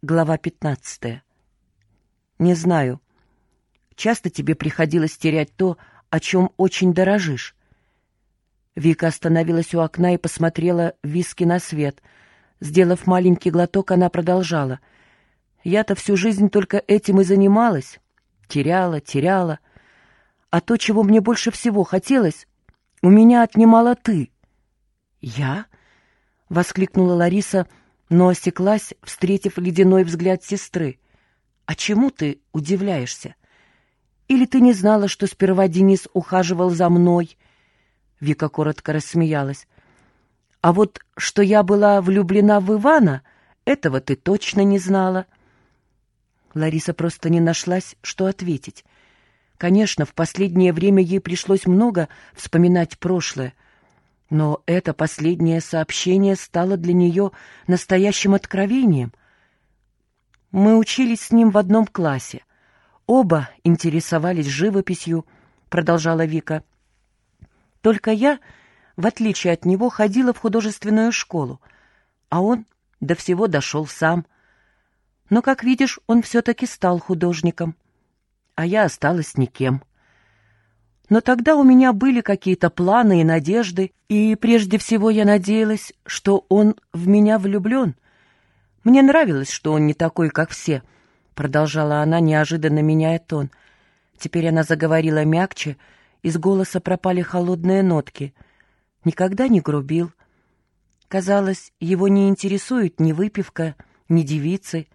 Глава 15. Не знаю. Часто тебе приходилось терять то, о чем очень дорожишь. Вика остановилась у окна и посмотрела виски на свет. Сделав маленький глоток, она продолжала. Я-то всю жизнь только этим и занималась. Теряла, теряла. А то, чего мне больше всего хотелось, у меня отнимала ты. «Я?» — воскликнула Лариса, — но осеклась, встретив ледяной взгляд сестры. «А чему ты удивляешься? Или ты не знала, что сперва Денис ухаживал за мной?» Вика коротко рассмеялась. «А вот что я была влюблена в Ивана, этого ты точно не знала». Лариса просто не нашлась, что ответить. Конечно, в последнее время ей пришлось много вспоминать прошлое — но это последнее сообщение стало для нее настоящим откровением. Мы учились с ним в одном классе. Оба интересовались живописью, продолжала Вика. Только я, в отличие от него, ходила в художественную школу, а он до всего дошел сам. Но, как видишь, он все-таки стал художником, а я осталась никем. Но тогда у меня были какие-то планы и надежды, и прежде всего я надеялась, что он в меня влюблен. Мне нравилось, что он не такой, как все, — продолжала она, неожиданно меняя тон. Теперь она заговорила мягче, из голоса пропали холодные нотки. Никогда не грубил. Казалось, его не интересует ни выпивка, ни девицы,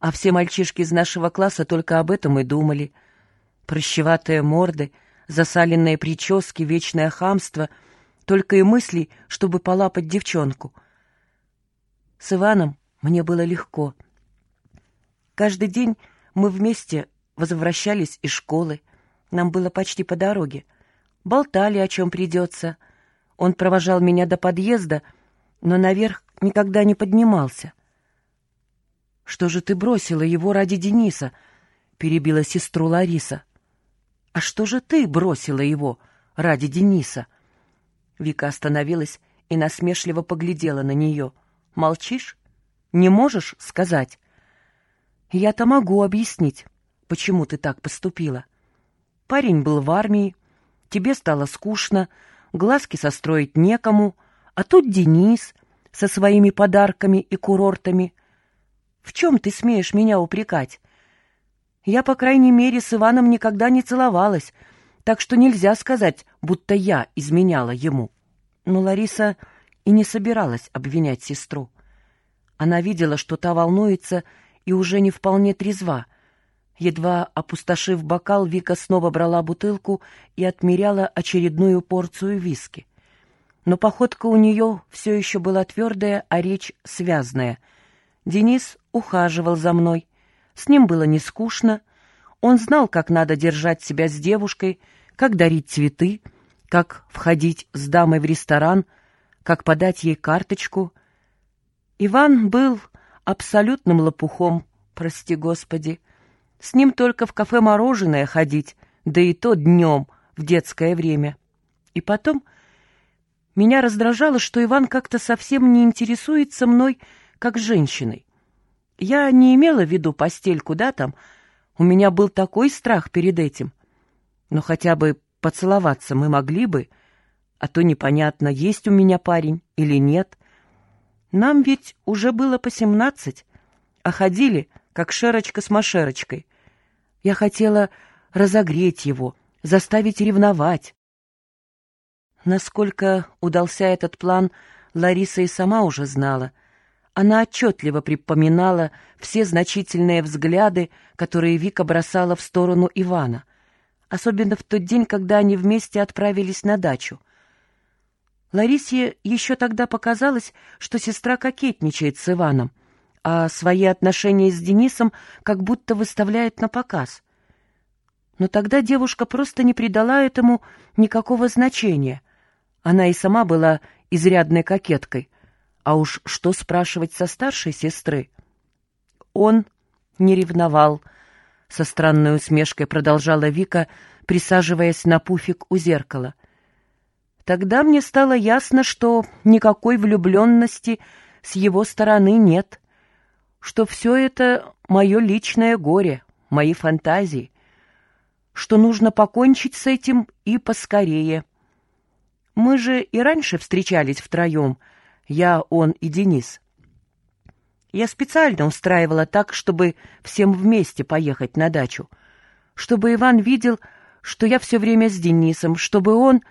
а все мальчишки из нашего класса только об этом и думали. Прощеватые морды — засаленные прически, вечное хамство, только и мысли, чтобы полапать девчонку. С Иваном мне было легко. Каждый день мы вместе возвращались из школы. Нам было почти по дороге. Болтали, о чем придется. Он провожал меня до подъезда, но наверх никогда не поднимался. «Что же ты бросила его ради Дениса?» — перебила сестру Лариса. «А что же ты бросила его ради Дениса?» Вика остановилась и насмешливо поглядела на нее. «Молчишь? Не можешь сказать?» «Я-то могу объяснить, почему ты так поступила. Парень был в армии, тебе стало скучно, глазки состроить некому, а тут Денис со своими подарками и курортами. В чем ты смеешь меня упрекать? Я, по крайней мере, с Иваном никогда не целовалась, так что нельзя сказать, будто я изменяла ему. Но Лариса и не собиралась обвинять сестру. Она видела, что та волнуется и уже не вполне трезва. Едва опустошив бокал, Вика снова брала бутылку и отмеряла очередную порцию виски. Но походка у нее все еще была твердая, а речь связная. Денис ухаживал за мной — с ним было не скучно. Он знал, как надо держать себя с девушкой, как дарить цветы, как входить с дамой в ресторан, как подать ей карточку. Иван был абсолютным лопухом, прости господи. С ним только в кафе мороженое ходить, да и то днем, в детское время. И потом меня раздражало, что Иван как-то совсем не интересуется мной как женщиной. Я не имела в виду постель куда там. У меня был такой страх перед этим. Но хотя бы поцеловаться мы могли бы, а то непонятно, есть у меня парень или нет. Нам ведь уже было по семнадцать, а ходили, как шерочка с машерочкой. Я хотела разогреть его, заставить ревновать. Насколько удался этот план, Лариса и сама уже знала — она отчетливо припоминала все значительные взгляды, которые Вика бросала в сторону Ивана, особенно в тот день, когда они вместе отправились на дачу. Ларисе еще тогда показалось, что сестра кокетничает с Иваном, а свои отношения с Денисом как будто выставляет на показ. Но тогда девушка просто не придала этому никакого значения. Она и сама была изрядной кокеткой, а уж что спрашивать со старшей сестры? Он не ревновал. Со странной усмешкой продолжала Вика, присаживаясь на пуфик у зеркала. Тогда мне стало ясно, что никакой влюбленности с его стороны нет, что все это мое личное горе, мои фантазии, что нужно покончить с этим и поскорее. Мы же и раньше встречались втроем, я, он и Денис. Я специально устраивала так, чтобы всем вместе поехать на дачу, чтобы Иван видел, что я все время с Денисом, чтобы он...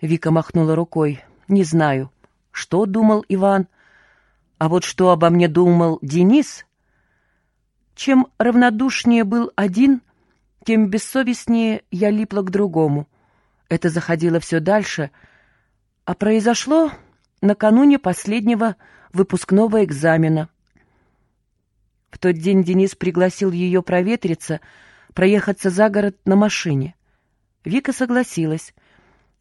Вика махнула рукой. Не знаю, что думал Иван, а вот что обо мне думал Денис... Чем равнодушнее был один, тем бессовестнее я липла к другому. Это заходило все дальше, а произошло накануне последнего выпускного экзамена. В тот день Денис пригласил ее проветриться, проехаться за город на машине. Вика согласилась.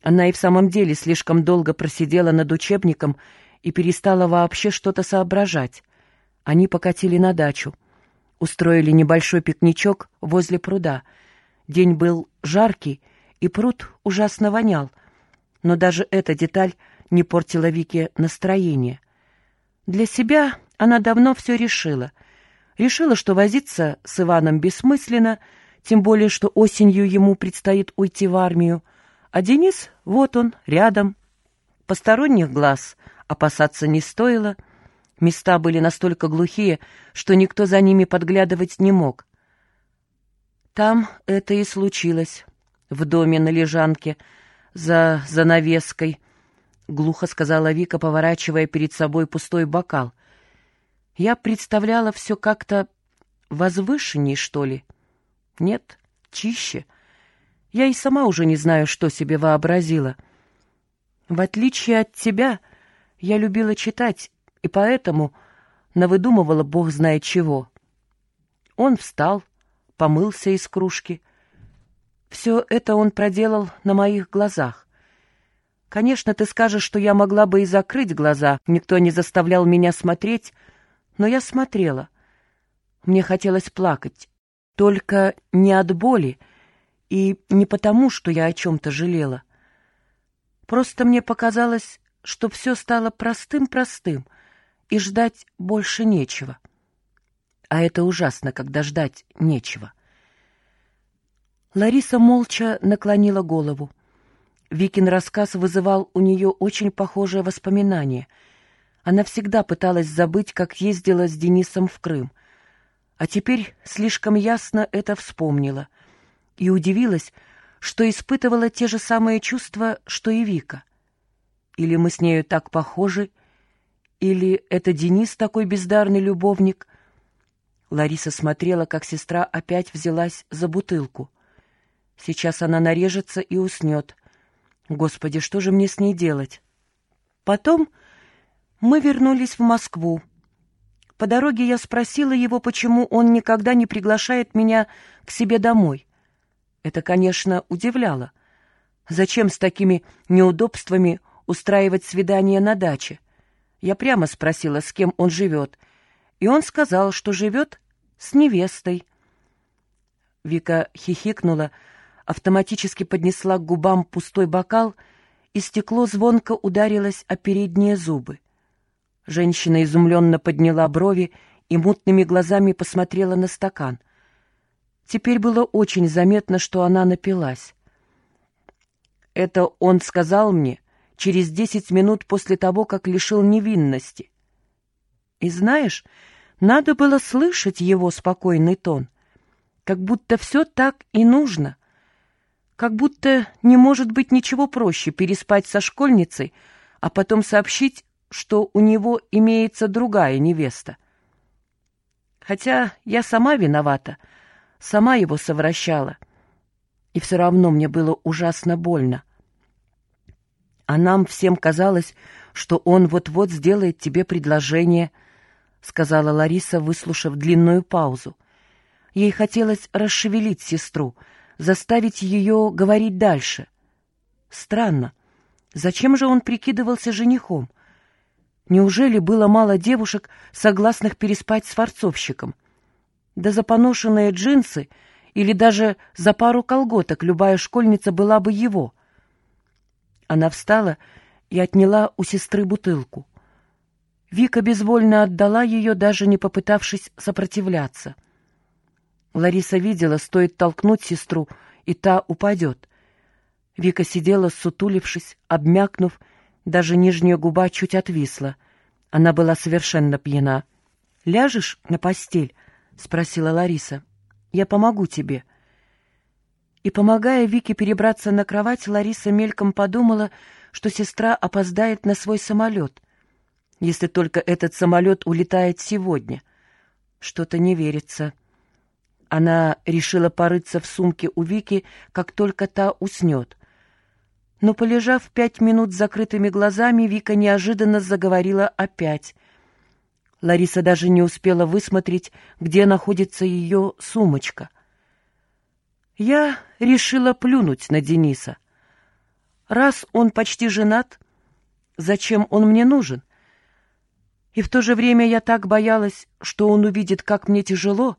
Она и в самом деле слишком долго просидела над учебником и перестала вообще что-то соображать. Они покатили на дачу. Устроили небольшой пикничок возле пруда. День был жаркий, и пруд ужасно вонял. Но даже эта деталь не портила Вике настроение. Для себя она давно все решила. Решила, что возиться с Иваном бессмысленно, тем более, что осенью ему предстоит уйти в армию. А Денис, вот он, рядом. Посторонних глаз опасаться не стоило. Места были настолько глухие, что никто за ними подглядывать не мог. Там это и случилось, в доме на лежанке, за занавеской, — глухо сказала Вика, поворачивая перед собой пустой бокал. Я представляла все как-то возвышенней, что ли? Нет, чище. Я и сама уже не знаю, что себе вообразила. В отличие от тебя, я любила читать, и поэтому навыдумывала бог знает чего. Он встал, помылся из кружки. Все это он проделал на моих глазах. Конечно, ты скажешь, что я могла бы и закрыть глаза, никто не заставлял меня смотреть, но я смотрела. Мне хотелось плакать, только не от боли и не потому, что я о чем-то жалела. Просто мне показалось, что все стало простым-простым — и ждать больше нечего. А это ужасно, когда ждать нечего. Лариса молча наклонила голову. Викин рассказ вызывал у нее очень похожее воспоминание. Она всегда пыталась забыть, как ездила с Денисом в Крым. А теперь слишком ясно это вспомнила. И удивилась, что испытывала те же самые чувства, что и Вика. Или мы с нею так похожи, или это Денис такой бездарный любовник? Лариса смотрела, как сестра опять взялась за бутылку. Сейчас она нарежется и уснет. Господи, что же мне с ней делать? Потом мы вернулись в Москву. По дороге я спросила его, почему он никогда не приглашает меня к себе домой. Это, конечно, удивляло. Зачем с такими неудобствами устраивать свидание на даче? Я прямо спросила, с кем он живет, и он сказал, что живет с невестой. Вика хихикнула, автоматически поднесла к губам пустой бокал, и стекло звонко ударилось о передние зубы. Женщина изумленно подняла брови и мутными глазами посмотрела на стакан. Теперь было очень заметно, что она напилась. «Это он сказал мне, через десять минут после того, как лишил невинности. И знаешь, надо было слышать его спокойный тон, как будто все так и нужно, как будто не может быть ничего проще переспать со школьницей, а потом сообщить, что у него имеется другая невеста. Хотя я сама виновата, сама его совращала, и все равно мне было ужасно больно а нам всем казалось, что он вот-вот сделает тебе предложение», — сказала Лариса, выслушав длинную паузу. Ей хотелось расшевелить сестру, заставить ее говорить дальше. Странно. Зачем же он прикидывался женихом? Неужели было мало девушек, согласных переспать с форцовщиком? Да за поношенные джинсы или даже за пару колготок любая школьница была бы его — она встала и отняла у сестры бутылку. Вика безвольно отдала ее, даже не попытавшись сопротивляться. Лариса видела, стоит толкнуть сестру, и та упадет. Вика сидела, сутулившись, обмякнув, даже нижняя губа чуть отвисла. Она была совершенно пьяна. «Ляжешь на постель?» — спросила Лариса. «Я помогу тебе». И, помогая Вике перебраться на кровать, Лариса мельком подумала, что сестра опоздает на свой самолет. Если только этот самолет улетает сегодня. Что-то не верится. Она решила порыться в сумке у Вики, как только та уснет. Но, полежав пять минут с закрытыми глазами, Вика неожиданно заговорила опять. Лариса даже не успела высмотреть, где находится ее сумочка. Я решила плюнуть на Дениса. Раз он почти женат, зачем он мне нужен? И в то же время я так боялась, что он увидит, как мне тяжело,